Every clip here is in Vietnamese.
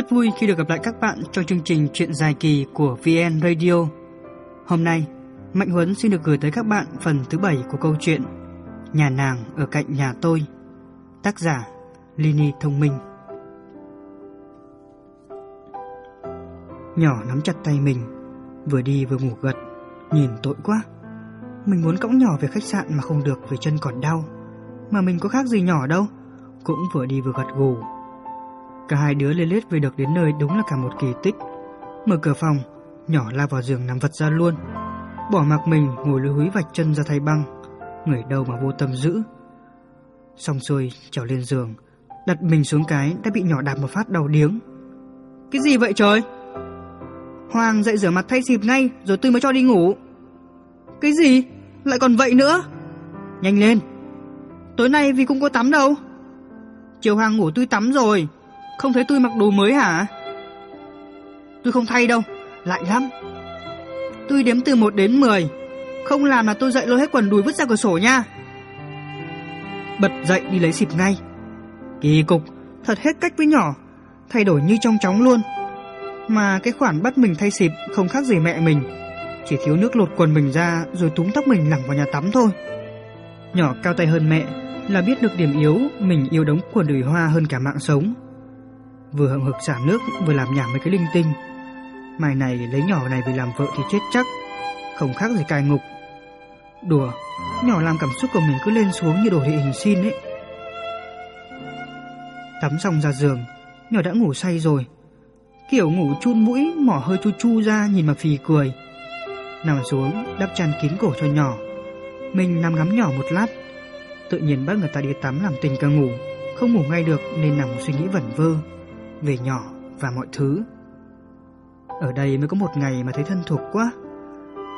Rất vui khi được gặp lại các bạn trong chương trình Chuyện dài kỳ của VN Radio. Hôm nay, Mạnh Huấn xin được gửi tới các bạn phần thứ bảy của câu chuyện Nhà nàng ở cạnh nhà tôi. Tác giả Lini Thông Minh. Nhỏ nắm chặt tay mình, vừa đi vừa ngủ gật, nhìn tội quá. Mình muốn cõng nhỏ về khách sạn mà không được vì chân còn đau. Mà mình có khác gì nhỏ đâu, cũng vừa đi vừa gật gù. Cả hai đứa lê lết về được đến nơi đúng là cả một kỳ tích. Mở cửa phòng, nhỏ la vào giường nằm vật ra luôn. Bỏ mặc mình ngồi lưới húi vạch chân ra thay băng, người đâu mà vô tâm giữ. Xong xuôi, trèo lên giường, đặt mình xuống cái đã bị nhỏ đạp một phát đầu điếng. Cái gì vậy trời? Hoàng dậy rửa mặt thay xịp ngay rồi tôi mới cho đi ngủ. Cái gì? Lại còn vậy nữa? Nhanh lên. Tối nay vì cũng có tắm đâu. Chiều Hoàng ngủ tôi tắm rồi. Không thấy tôi mặc đồ mới hả? Tôi không thay đâu, lại lắm. Tôi đếm từ 1 đến 10. Không làm là tôi dậy lôi hết quần đùi vứt ra cửa sổ nha. Bật dậy đi lấy xịp ngay. Kỳ cục, thật hết cách với nhỏ. Thay đổi như trong chóng luôn. Mà cái khoản bắt mình thay xịp không khác gì mẹ mình. Chỉ thiếu nước lột quần mình ra rồi túm tóc mình lẳng vào nhà tắm thôi. Nhỏ cao tay hơn mẹ là biết được điểm yếu mình yêu đống quần đùi hoa hơn cả mạng sống. Vừa hậm hực xả nước vừa làm nhảm mấy cái linh tinh. mày này lấy nhỏ này về làm vợ thì chết chắc, không khác gì cai ngục. Đùa, nhỏ làm cảm xúc của mình cứ lên xuống như đồ địa hình xin ấy. Tắm xong ra giường, nhỏ đã ngủ say rồi. Kiểu ngủ chun mũi, mỏ hơi chu chu ra nhìn mà phì cười. Nằm xuống, đắp chăn kín cổ cho nhỏ. Mình nằm ngắm nhỏ một lát. Tự nhiên bắt người ta đi tắm làm tình cả ngủ, không ngủ ngay được nên nằm suy nghĩ vẩn vơ về nhỏ và mọi thứ. Ở đây mới có một ngày mà thấy thân thuộc quá.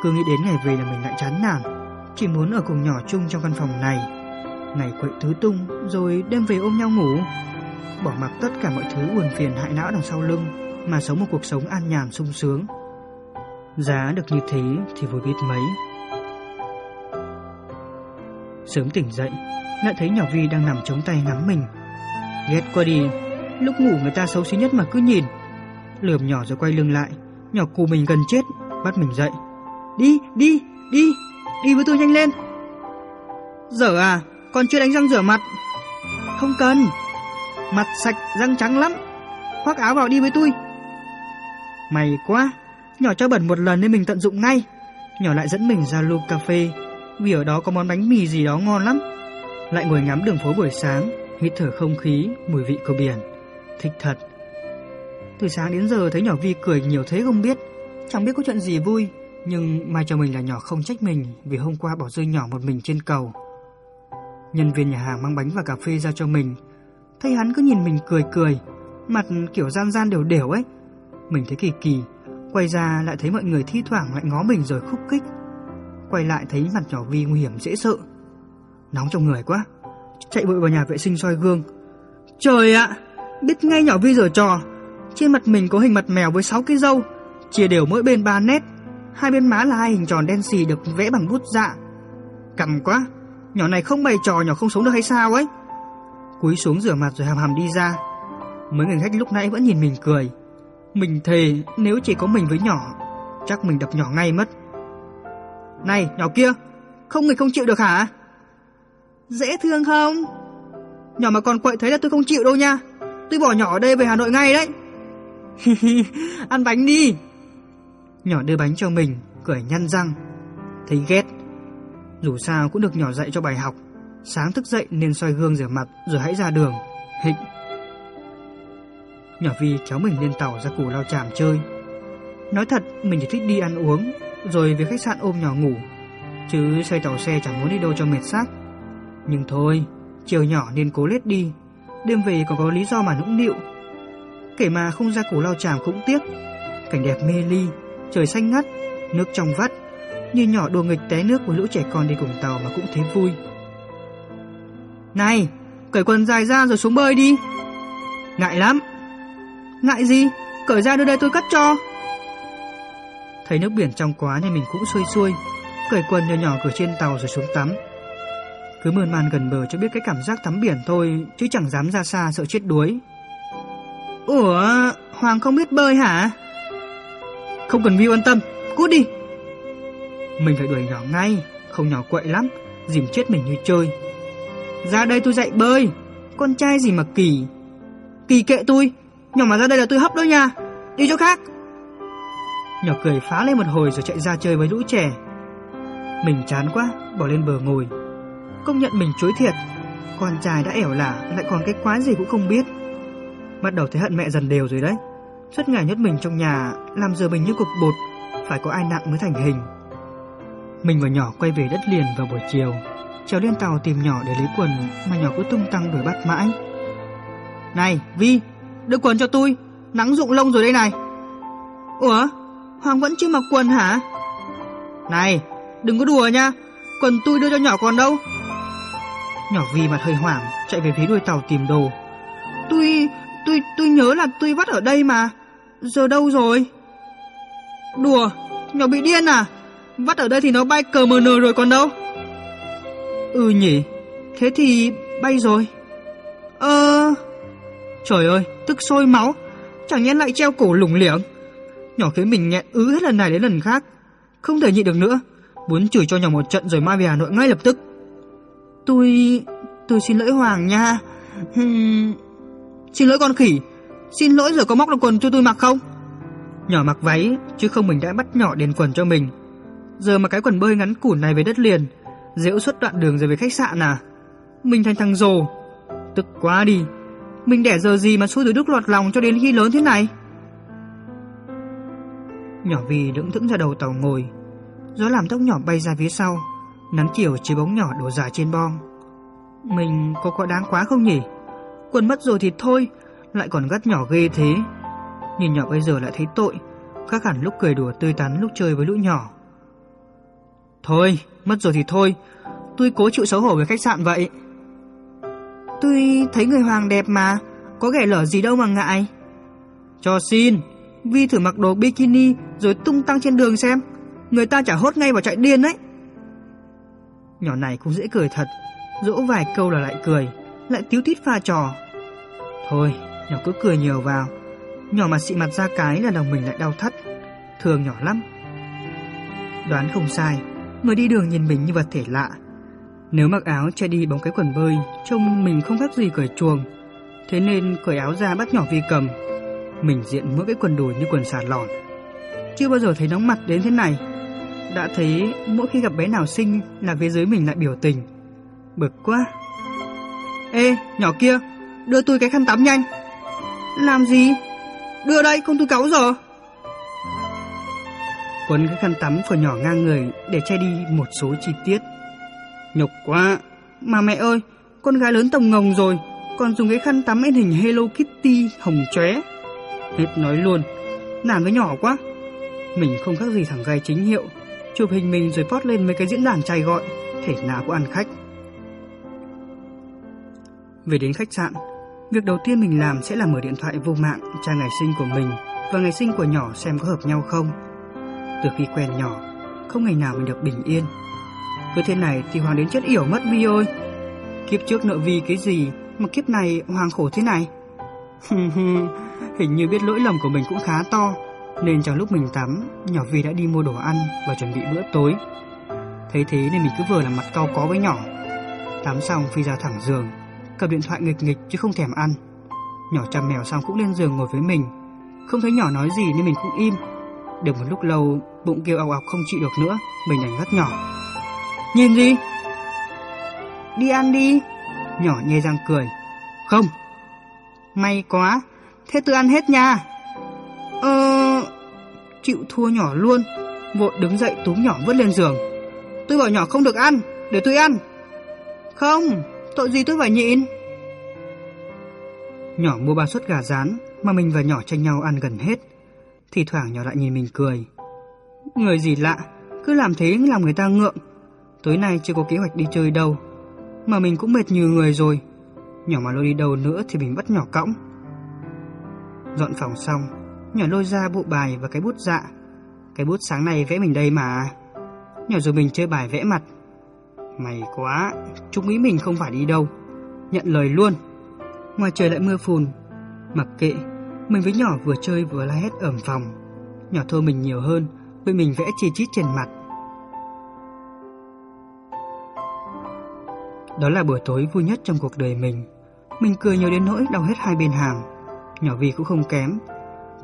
Cứ nghĩ đến ngày về là mình lại chán nản, chỉ muốn ở cùng nhỏ chung trong căn phòng này. Ngày quậy tứ tung rồi đêm về ôm nhau ngủ. Bỏ mặc tất cả mọi thứ buồn phiền hại não đằng sau lưng mà sống một cuộc sống an nhàn sung sướng. Giá được như thế thì vui biết mấy. Sớm tỉnh dậy, lại thấy nhỏ Vi đang nằm chống tay ngắm mình. Ghét quá đi, lúc ngủ người ta xấu xí nhất mà cứ nhìn. Lườm nhỏ rồi quay lưng lại, nhỏ cù mình gần chết, bắt mình dậy. Đi, đi, đi, đi với tôi nhanh lên. Dở à, còn chưa đánh răng rửa mặt. Không cần, mặt sạch, răng trắng lắm. Khoác áo vào đi với tôi. May quá, nhỏ cho bẩn một lần nên mình tận dụng ngay. Nhỏ lại dẫn mình ra Lu phê vì ở đó có món bánh mì gì đó ngon lắm. Lại ngồi ngắm đường phố buổi sáng, hít thở không khí, mùi vị của biển. Thích thật. Từ sáng đến giờ thấy nhỏ Vi cười nhiều thế không biết, chẳng biết có chuyện gì vui, nhưng mai cho mình là nhỏ không trách mình vì hôm qua bỏ rơi nhỏ một mình trên cầu. Nhân viên nhà hàng mang bánh và cà phê ra cho mình, thấy hắn cứ nhìn mình cười cười, mặt kiểu gian gian đều đều ấy. Mình thấy kỳ kỳ, quay ra lại thấy mọi người thi thoảng lại ngó mình rồi khúc kích Quay lại thấy mặt nhỏ Vi nguy hiểm dễ sợ. Nóng trong người quá, chạy vội vào nhà vệ sinh soi gương. Trời ạ, biết ngay nhỏ Vi giờ trò. Trên mặt mình có hình mặt mèo với 6 cái râu, chia đều mỗi bên 3 nét. Hai bên má là hai hình tròn đen xì được vẽ bằng bút dạ. Cầm quá, nhỏ này không bày trò nhỏ không sống được hay sao ấy. Cúi xuống rửa mặt rồi hàm hàm đi ra. Mấy người khách lúc nãy vẫn nhìn mình cười. Mình thề nếu chỉ có mình với nhỏ, chắc mình đập nhỏ ngay mất. Này, nhỏ kia, không người không chịu được hả? Dễ thương không? Nhỏ mà còn quậy thấy là tôi không chịu đâu nha. Tôi bỏ nhỏ ở đây về Hà Nội ngay đấy. Ăn bánh đi. Nhỏ đưa bánh cho mình, cười nhăn răng. Thấy ghét. Dù sao cũng được nhỏ dạy cho bài học. Sáng thức dậy nên soi gương rửa mặt rồi hãy ra đường. Hịnh. Nhỏ Vi kéo mình lên tàu ra củ lao chàm chơi. Nói thật, mình chỉ thích đi ăn uống, rồi về khách sạn ôm nhỏ ngủ. Chứ xoay tàu xe chẳng muốn đi đâu cho mệt xác. Nhưng thôi, chiều nhỏ nên cố lết đi. Đêm về còn có lý do mà nũng nịu. Kể mà không ra củ lao chàm cũng tiếc. Cảnh đẹp mê ly, trời xanh ngắt, nước trong vắt. Như nhỏ đùa nghịch té nước với lũ trẻ con đi cùng tàu mà cũng thấy vui. Này, cởi quần dài ra rồi xuống bơi đi. Ngại lắm. Ngại gì? Cởi ra đưa đây tôi cắt cho. Thấy nước biển trong quá nên mình cũng xuôi xuôi, cởi quần nhỏ nhỏ cửa trên tàu rồi xuống tắm. Cứ mơn man gần bờ cho biết cái cảm giác tắm biển thôi, chứ chẳng dám ra xa sợ chết đuối. Ủa, Hoàng không biết bơi hả? Không cần Vi quan tâm, cút đi. Mình phải đuổi nhỏ ngay, không nhỏ quậy lắm, dìm chết mình như chơi. Ra đây tôi dạy bơi, con trai gì mà kỳ. Kỳ kệ tôi, nhỏ mà ra đây là tôi hấp đó nha, đi chỗ khác. Nhỏ cười phá lên một hồi rồi chạy ra chơi với lũ trẻ. Mình chán quá, bỏ lên bờ ngồi. Công nhận mình chối thiệt, con trai đã ẻo lả lại còn cái quái gì cũng không biết. Bắt đầu thấy hận mẹ dần đều rồi đấy. Suốt ngày nhốt mình trong nhà, làm giờ mình như cục bột, phải có ai nặng mới thành hình. Mình và nhỏ quay về đất liền vào buổi chiều, trèo lên tàu tìm nhỏ để lấy quần mà nhỏ cứ tung tăng đuổi bắt mãi. Này, Vi, đưa quần cho tôi, nắng rụng lông rồi đây này. Ủa, Hoàng vẫn chưa mặc quần hả? Này, đừng có đùa nha, quần tôi đưa cho nhỏ còn đâu. Nhỏ Vi mặt hơi hoảng, chạy về phía đuôi tàu tìm đồ. Tôi, tôi, tôi nhớ là tôi vắt ở đây mà, giờ đâu rồi? Đùa, nhỏ bị điên à? Vắt ở đây thì nó bay cờ mờ nờ rồi còn đâu. Ừ nhỉ, thế thì bay rồi. Ờ... Trời ơi, tức sôi máu, chẳng nhẽ lại treo cổ lủng liếng? Nhỏ khiến mình nghẹn ứ hết lần này đến lần khác, không thể nhịn được nữa, muốn chửi cho nhỏ một trận rồi mai về Hà Nội ngay lập tức. Tôi... tôi xin lỗi Hoàng nha. Hừm... Xin lỗi con khỉ, xin lỗi giờ có móc được quần cho tôi mặc không? Nhỏ mặc váy, chứ không mình đã bắt nhỏ đền quần cho mình. Giờ mà cái quần bơi ngắn củn này về đất liền, dễu suốt đoạn đường rồi về khách sạn à? Mình thành thằng rồ. Tức quá đi. Mình đẻ giờ gì mà xui từ đức lọt lòng cho đến khi lớn thế này? Nhỏ vì đứng thững ra đầu tàu ngồi. Gió làm tóc nhỏ bay ra phía sau. Nắng chiều chiếu bóng nhỏ đổ dài trên bong. Mình có quá đáng quá không nhỉ? Quần mất rồi thì thôi, lại còn gắt nhỏ ghê thế. Nhìn nhỏ bây giờ lại thấy tội, khác hẳn lúc cười đùa tươi tắn lúc chơi với lũ nhỏ. Thôi, mất rồi thì thôi, tôi cố chịu xấu hổ với khách sạn vậy. Tôi thấy người Hoàng đẹp mà, có ghẻ lở gì đâu mà ngại. Cho xin, Vi thử mặc đồ bikini rồi tung tăng trên đường xem, người ta chả hốt ngay vào chạy điên đấy. Nhỏ này cũng dễ cười thật, dỗ vài câu là lại cười, lại tiếu tít pha trò. Thôi, nhỏ cứ cười nhiều vào, nhỏ mà xị mặt ra cái là lòng mình lại đau thắt, thường nhỏ lắm. Đoán không sai, người đi đường nhìn mình như vật thể lạ. Nếu mặc áo che đi bóng cái quần bơi, trông mình không khác gì cởi chuồng. Thế nên cởi áo ra bắt nhỏ vi cầm. Mình diện mỗi cái quần đùi như quần xà lòn. Chưa bao giờ thấy nóng mặt đến thế này. Đã thấy mỗi khi gặp bé nào xinh là phía dưới mình lại biểu tình. Bực quá. Ê, nhỏ kia, đưa tôi cái khăn tắm nhanh. Làm gì? Đưa đây, không tôi cáu giờ. Quấn cái khăn tắm của nhỏ ngang người để che đi một số chi tiết. Nhục quá. Mà mẹ ơi, con gái lớn tổng ngồng rồi, còn dùng cái khăn tắm in hình Hello Kitty hồng chóe. Hết nói luôn, nản với nhỏ quá. Mình không khác gì thằng gai chính hiệu, chụp hình mình rồi post lên mấy cái diễn đàn trai gọi, thể nào cũng ăn khách. Về đến khách sạn, việc đầu tiên mình làm sẽ là mở điện thoại vô mạng tra ngày sinh của mình và ngày sinh của nhỏ xem có hợp nhau không. Từ khi quen nhỏ, không ngày nào mình được bình yên. Cứ thế này thì Hoàng đến chết yểu mất Vi ơi. Kiếp trước nợ Vi cái gì mà kiếp này Hoàng khổ thế này? Hình như biết lỗi lầm của mình cũng khá to, nên trong lúc mình tắm, nhỏ Vi đã đi mua đồ ăn và chuẩn bị bữa tối. Thấy thế nên mình cứ vừa làm mặt cau có với nhỏ. Tắm xong phi ra thẳng giường, cầm điện thoại nghịch nghịch chứ không thèm ăn. Nhỏ chăm mèo xong cũng lên giường ngồi với mình. Không thấy nhỏ nói gì nên mình cũng im. Được một lúc lâu, bụng kêu ọc ọc không chịu được nữa, mình đành gắt nhỏ. Nhìn gì? Đi ăn đi. Nhỏ nhê răng cười. Không. May quá, thế tôi ăn hết nha. Ờ... Chịu thua nhỏ luôn, vội đứng dậy túm nhỏ vứt lên giường. Tôi bảo nhỏ không được ăn, để tôi ăn. Không, tội gì tôi phải nhịn. Nhỏ mua ba suất gà rán mà mình và nhỏ tranh nhau ăn gần hết. Thì thoảng nhỏ lại nhìn mình cười. Người gì lạ, cứ làm thế làm người ta ngượng. Tối nay chưa có kế hoạch đi chơi đâu, mà mình cũng mệt như người rồi. Nhỏ mà lôi đi đâu nữa thì mình bắt nhỏ cõng. Dọn phòng xong, nhỏ lôi ra bộ bài và cái bút dạ. Cái bút sáng nay vẽ mình đây mà. Nhỏ rồi mình chơi bài vẽ mặt. Mày quá, chúng nghĩ mình không phải đi đâu. Nhận lời luôn. Ngoài trời lại mưa phùn. Mặc kệ, Mình với nhỏ vừa chơi vừa la hét ẩm phòng. Nhỏ thua mình nhiều hơn, bị mình vẽ chi chít trên mặt. Đó là buổi tối vui nhất trong cuộc đời mình. Mình cười nhiều đến nỗi đau hết hai bên hàm. Nhỏ vì cũng không kém.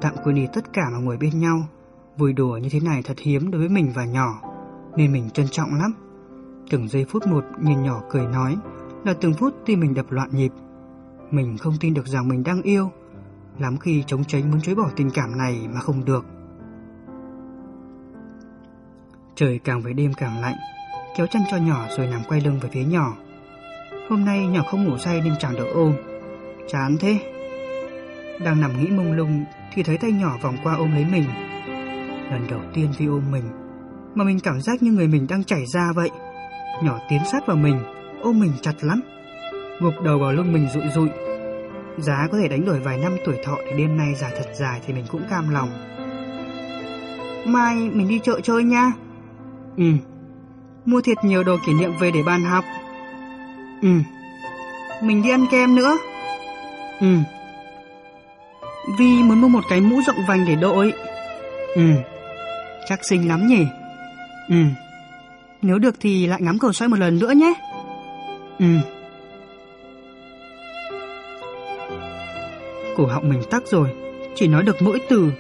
Tạm quên đi tất cả mà ngồi bên nhau. Vui đùa như thế này thật hiếm đối với mình và nhỏ, nên mình trân trọng lắm. Từng giây phút một nhìn nhỏ cười nói là từng phút tim mình đập loạn nhịp. Mình không tin được rằng mình đang yêu, lắm khi chống tránh muốn chối bỏ tình cảm này mà không được. Trời càng về đêm càng lạnh, kéo chăn cho nhỏ rồi nằm quay lưng về phía nhỏ. Hôm nay nhỏ không ngủ say nên chẳng được ôm. Chán thế. Đang nằm nghĩ mông lung thì thấy tay nhỏ vòng qua ôm lấy mình. Lần đầu tiên Vi ôm mình, mà mình cảm giác như người mình đang chảy ra vậy. Nhỏ tiến sát vào mình, ôm mình chặt lắm. Gục đầu vào lưng mình rụi rụi. Giá có thể đánh đổi vài năm tuổi thọ thì đêm nay dài thật dài thì mình cũng cam lòng. Mai mình đi chợ chơi nha. Ừ. Mua thiệt nhiều đồ kỷ niệm về để bàn học. Ừ. Mình đi ăn kem nữa. Ừ. Vi muốn mua một cái mũ rộng vành để đội. Ừ. Chắc xinh lắm nhỉ? Ừ. Nếu được thì lại ngắm cầu xoay một lần nữa nhé. Ừ. Cổ họng mình tắc rồi, chỉ nói được mỗi từ.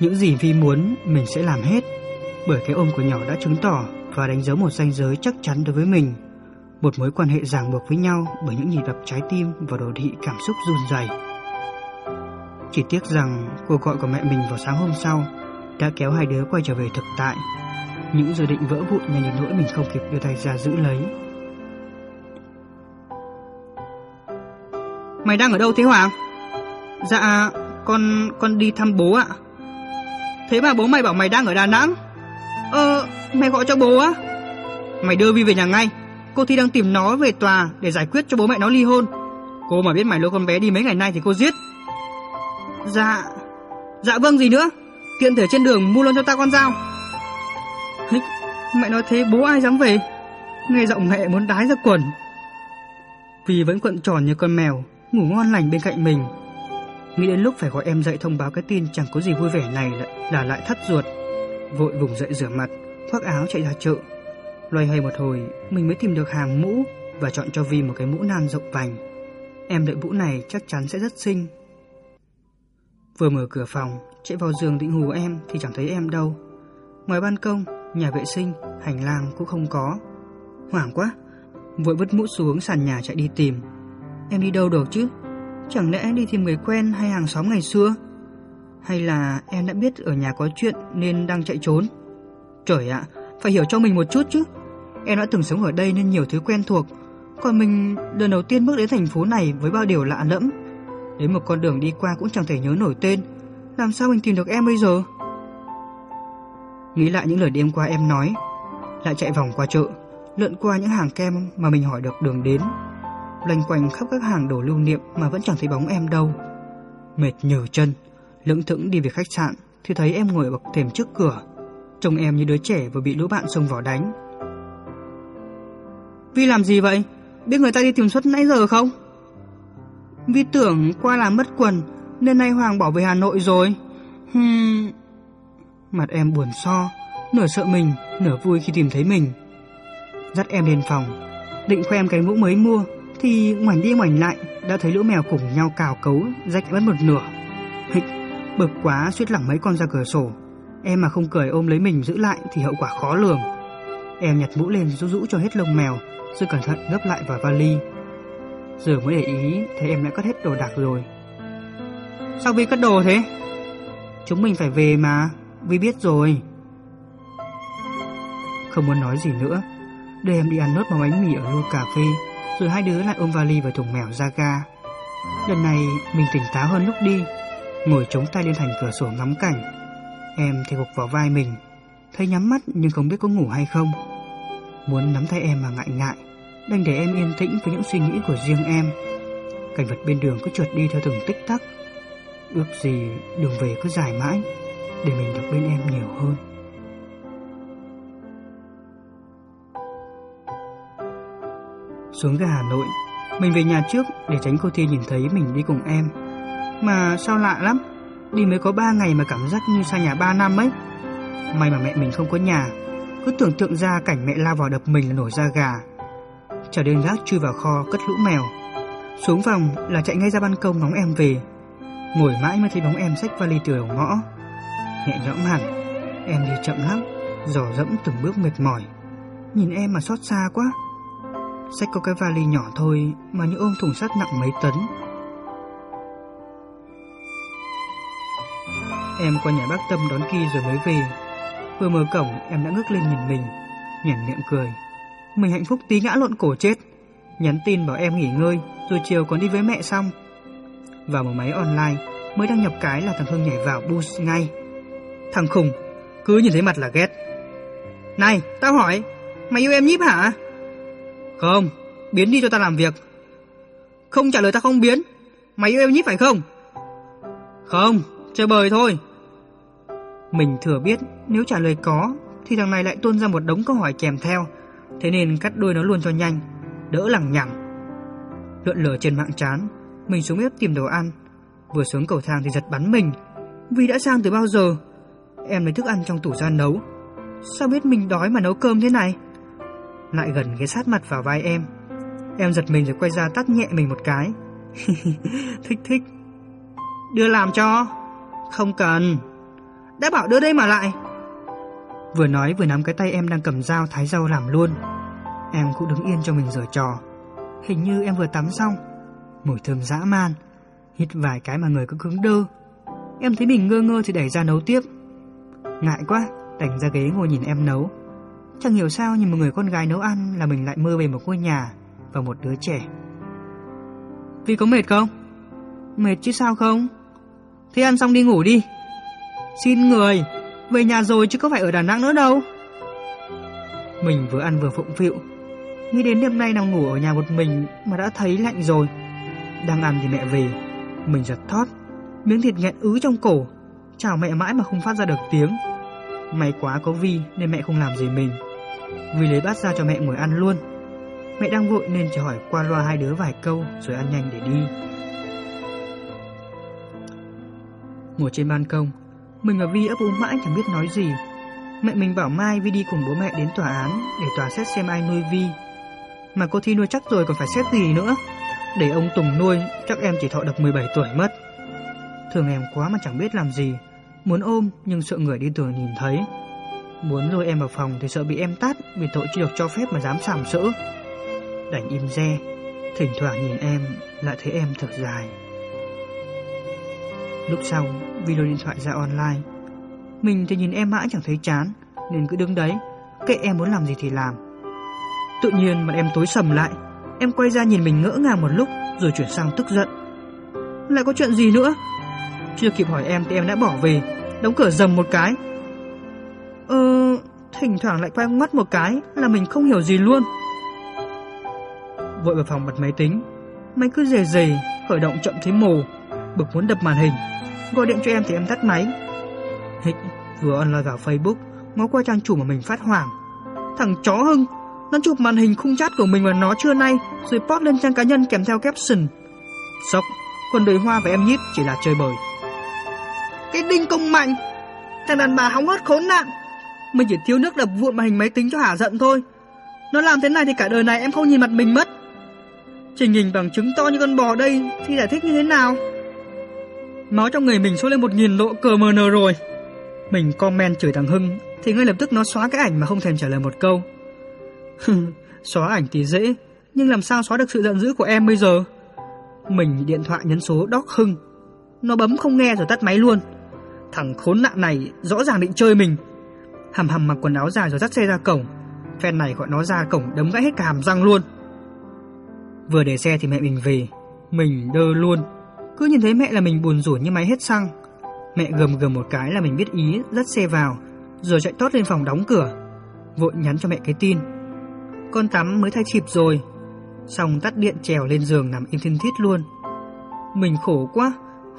Những gì Vi muốn mình sẽ làm hết. Bởi cái ôm của nhỏ đã chứng tỏ và đánh dấu một ranh giới chắc chắn đối với mình. Một mối quan hệ ràng buộc với nhau bởi những nhịp đập trái tim và đồ thị cảm xúc run rẩy. Chỉ tiếc rằng cuộc gọi của mẹ mình vào sáng hôm sau đã kéo hai đứa quay trở về thực tại. Những dự định vỡ vụn nhanh đến nỗi mình không kịp đưa tay ra giữ lấy. Mày đang ở đâu thế Hoàng? Dạ, con con đi thăm bố ạ. Thế mà bố mày bảo mày đang ở Đà Nẵng. Ờ, mày gọi cho bố á? Mày đưa Vi về nhà ngay. Cô Thi đang tìm nó về tòa để giải quyết cho bố mẹ nó ly hôn. Cô mà biết mày lôi con bé đi mấy ngày nay thì cô giết. Dạ, dạ vâng gì nữa? Tiện thể trên đường mua luôn cho ta con dao. Hích, mẹ nói thế bố ai dám về? Nghe giọng mẹ muốn đái ra quần. Vì vẫn quận tròn như con mèo, ngủ ngon lành bên cạnh mình. Nghĩ đến lúc phải gọi em dậy thông báo cái tin chẳng có gì vui vẻ này là, là lại thắt ruột. Vội vùng dậy rửa mặt, khoác áo chạy ra chợ. Loay hoay một hồi, mình mới tìm được hàng mũ và chọn cho Vi một cái mũ nan rộng vành. Em đợi mũ này chắc chắn sẽ rất xinh. Vừa mở cửa phòng, chạy vào giường định hù em thì chẳng thấy em đâu. Ngoài ban công, nhà vệ sinh, hành lang cũng không có. Hoảng quá, vội vứt mũ xuống sàn nhà chạy đi tìm. Em đi đâu được chứ? Chẳng lẽ đi tìm người quen hay hàng xóm ngày xưa? Hay là em đã biết ở nhà có chuyện nên đang chạy trốn? Trời ạ, phải hiểu cho mình một chút chứ. Em đã từng sống ở đây nên nhiều thứ quen thuộc. Còn mình lần đầu tiên bước đến thành phố này với bao điều lạ lẫm. Đến một con đường đi qua cũng chẳng thể nhớ nổi tên. Làm sao mình tìm được em bây giờ? Nghĩ lại những lời đêm qua em nói, lại chạy vòng qua chợ, lượn qua những hàng kem mà mình hỏi được đường đến. Loanh quanh khắp các hàng đồ lưu niệm mà vẫn chẳng thấy bóng em đâu. Mệt nhừ chân, lưỡng thững đi về khách sạn thì thấy em ngồi bậc thềm trước cửa. Trông em như đứa trẻ vừa bị lũ bạn xông vào đánh. Vi làm gì vậy? Biết người ta đi tìm suất nãy giờ không? Vi tưởng qua làm mất quần nên nay Hoàng bỏ về Hà Nội rồi. Hmm. Mặt em buồn so, nửa sợ mình, nửa vui khi tìm thấy mình. Dắt em lên phòng, định khoe em cái mũ mới mua thì ngoảnh đi ngoảnh lại đã thấy lũ mèo cùng nhau cào cấu rách mất một nửa. Hịch, bực quá suýt lẳng mấy con ra cửa sổ. Em mà không cười ôm lấy mình giữ lại thì hậu quả khó lường. Em nhặt mũ lên rũ rũ cho hết lông mèo, rồi cẩn thận gấp lại vào vali. Giờ mới để ý thấy em đã cất hết đồ đạc rồi. Sao Vi cất đồ thế? Chúng mình phải về mà, Vi biết rồi. Không muốn nói gì nữa, đưa em đi ăn nốt một bánh mì ở lô cà phê, rồi hai đứa lại ôm vali và thùng mèo ra ga. Lần này mình tỉnh táo hơn lúc đi, ngồi chống tay lên thành cửa sổ ngắm cảnh. Em thì gục vào vai mình, thấy nhắm mắt nhưng không biết có ngủ hay không. Muốn nắm tay em mà ngại ngại, đành để em yên tĩnh với những suy nghĩ của riêng em. Cảnh vật bên đường cứ trượt đi theo từng tích tắc. Ước gì đường về cứ dài mãi, để mình được bên em nhiều hơn. Xuống ra Hà Nội, mình về nhà trước để tránh cô Thi nhìn thấy mình đi cùng em. Mà sao lạ lắm, Đi mới có 3 ngày mà cảm giác như xa nhà 3 năm ấy. May mà mẹ mình không có nhà, cứ tưởng tượng ra cảnh mẹ lao vào đập mình là nổi da gà. Trở đến gác chui vào kho cất lũ mèo. Xuống phòng là chạy ngay ra ban công ngóng em về. Ngồi mãi mới thấy bóng em xách vali từ đầu ngõ. Nhẹ nhõm hẳn, em đi chậm lắm, dò dẫm từng bước mệt mỏi. Nhìn em mà xót xa quá. Xách có cái vali nhỏ thôi mà như ôm thùng sắt nặng mấy tấn. Em qua nhà bác Tâm đón Ki rồi mới về. Vừa mở cổng em đã ngước lên nhìn mình, nhảy miệng cười. Mình hạnh phúc tí ngã lộn cổ chết. Nhắn tin bảo em nghỉ ngơi, rồi chiều còn đi với mẹ xong. Vào một máy online, mới đăng nhập cái là thằng Hưng nhảy vào boost ngay. Thằng khùng, cứ nhìn thấy mặt là ghét. Này, tao hỏi, mày yêu em nhíp hả? Không, biến đi cho tao làm việc. Không trả lời tao không biến. Mày yêu em nhíp phải không? Không, chơi bời thôi. Mình thừa biết nếu trả lời có thì thằng này lại tuôn ra một đống câu hỏi kèm theo, thế nên cắt đuôi nó luôn cho nhanh, đỡ lằng nhằng. Lượn lờ trên mạng chán, mình xuống bếp tìm đồ ăn, vừa xuống cầu thang thì giật bắn mình. Vì đã sang từ bao giờ? Em lấy thức ăn trong tủ ra nấu. Sao biết mình đói mà nấu cơm thế này? Lại gần ghé sát mặt vào vai em. Em giật mình rồi quay ra tắt nhẹ mình một cái. thích thích. Đưa làm cho. Không cần. Đã bảo đưa đây mà lại. Vừa nói vừa nắm cái tay em đang cầm dao thái rau làm luôn. Em cũng đứng yên cho mình giở trò. Hình như em vừa tắm xong. Mùi thơm dã man. Hít vài cái mà người cứ cứng đơ. Em thấy mình ngơ ngơ thì đẩy ra nấu tiếp. Ngại quá, đành ra ghế ngồi nhìn em nấu. Chẳng hiểu sao nhìn một người con gái nấu ăn là mình lại mơ về một ngôi nhà và một đứa trẻ. Vì có mệt không? Mệt chứ sao không? Thế ăn xong đi ngủ đi. Xin người, về nhà rồi chứ có phải ở Đà Nẵng nữa đâu. Mình vừa ăn vừa phụng phịu. Nghĩ đến đêm nay nằm ngủ ở nhà một mình mà đã thấy lạnh rồi. Đang ăn thì mẹ về, mình giật thót, miếng thịt nghẹn ứ trong cổ, chào mẹ mãi mà không phát ra được tiếng. May quá có Vi nên mẹ không làm gì mình. Vi lấy bát ra cho mẹ ngồi ăn luôn. Mẹ đang vội nên chỉ hỏi qua loa hai đứa vài câu rồi ăn nhanh để đi. Ngồi trên ban công, mình và Vi ấp úng mãi chẳng biết nói gì. Mẹ mình bảo mai Vi đi cùng bố mẹ đến tòa án để tòa xét xem ai nuôi Vi. Mà cô Thi nuôi chắc rồi còn phải xét gì nữa. Để ông Tùng nuôi chắc em chỉ thọ được 17 tuổi mất. Thường em quá mà chẳng biết làm gì. Muốn ôm nhưng sợ người đi đường nhìn thấy. Muốn lôi em vào phòng thì sợ bị em tát vì tội chưa được cho phép mà dám sàm sỡ. Đành im re, thỉnh thoảng nhìn em lại thấy em thật dài. Lúc sau, video điện thoại ra online. Mình thì nhìn em mãi chẳng thấy chán, nên cứ đứng đấy, kệ em muốn làm gì thì làm. Tự nhiên mặt em tối sầm lại, em quay ra nhìn mình ngỡ ngàng một lúc rồi chuyển sang tức giận. Lại có chuyện gì nữa? Chưa kịp hỏi em thì em đã bỏ về, đóng cửa dầm một cái. Ờ, thỉnh thoảng lại quay mắt một cái là mình không hiểu gì luôn. Vội vào phòng bật máy tính, máy cứ rề rề, khởi động chậm thấy mồ, bực muốn đập màn hình. Gọi điện cho em thì em tắt máy. Hịch vừa online vào Facebook, ngó qua trang chủ mà mình phát hoảng. Thằng chó Hưng, nó chụp màn hình khung chat của mình và nó chưa nay, rồi post lên trang cá nhân kèm theo caption. Sốc, còn đời hoa và em nhíp chỉ là chơi bời. Cái đinh công mạnh, thằng đàn bà hóng hớt khốn nạn. Mình chỉ thiếu nước đập vụn màn hình máy tính cho hả giận thôi. Nó làm thế này thì cả đời này em không nhìn mặt mình mất. Trình hình bằng chứng to như con bò đây thì giải thích như thế nào? Máu trong người mình sôi lên một nghìn lộ cờ mờ nờ rồi. Mình comment chửi thằng Hưng thì ngay lập tức nó xóa cái ảnh mà không thèm trả lời một câu. xóa ảnh thì dễ, nhưng làm sao xóa được sự giận dữ của em bây giờ? Mình điện thoại nhấn số Doc Hưng. Nó bấm không nghe rồi tắt máy luôn. Thằng khốn nạn này rõ ràng định chơi mình. Hầm hầm mặc quần áo dài rồi dắt xe ra cổng. Phen này gọi nó ra cổng đấm gãy hết cả hàm răng luôn. Vừa để xe thì mẹ mình về, mình đơ luôn. Cứ nhìn thấy mẹ là mình buồn rủi như máy hết xăng. Mẹ gầm gầm một cái là mình biết ý, dắt xe vào, rồi chạy tót lên phòng đóng cửa. Vội nhắn cho mẹ cái tin. Con tắm mới thay chịp rồi. Xong tắt điện trèo lên giường nằm im thiên thít luôn. Mình khổ quá.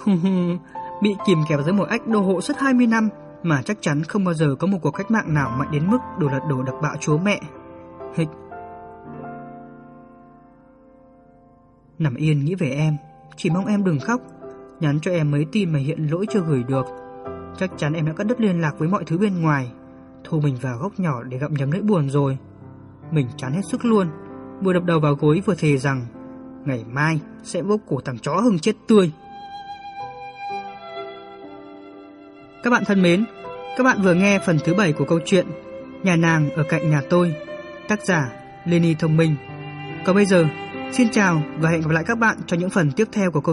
Bị kìm kẹp dưới một ách đô hộ suốt 20 năm mà chắc chắn không bao giờ có một cuộc cách mạng nào mạnh đến mức đổ lật đổ đập bạo chúa mẹ. Hịch. Nằm yên nghĩ về em, chỉ mong em đừng khóc. Nhắn cho em mấy tin mà hiện lỗi chưa gửi được. Chắc chắn em đã cắt đứt liên lạc với mọi thứ bên ngoài, thu mình vào góc nhỏ để gặm nhấm nỗi buồn rồi. Mình chán hết sức luôn, vừa đập đầu vào gối vừa thề rằng ngày mai sẽ bốc cổ thằng chó hưng chết tươi. Các bạn thân mến, các bạn vừa nghe phần thứ 7 của câu chuyện Nhà nàng ở cạnh nhà tôi, tác giả Lenny Thông Minh. Còn bây giờ, xin chào và hẹn gặp lại các bạn cho những phần tiếp theo của câu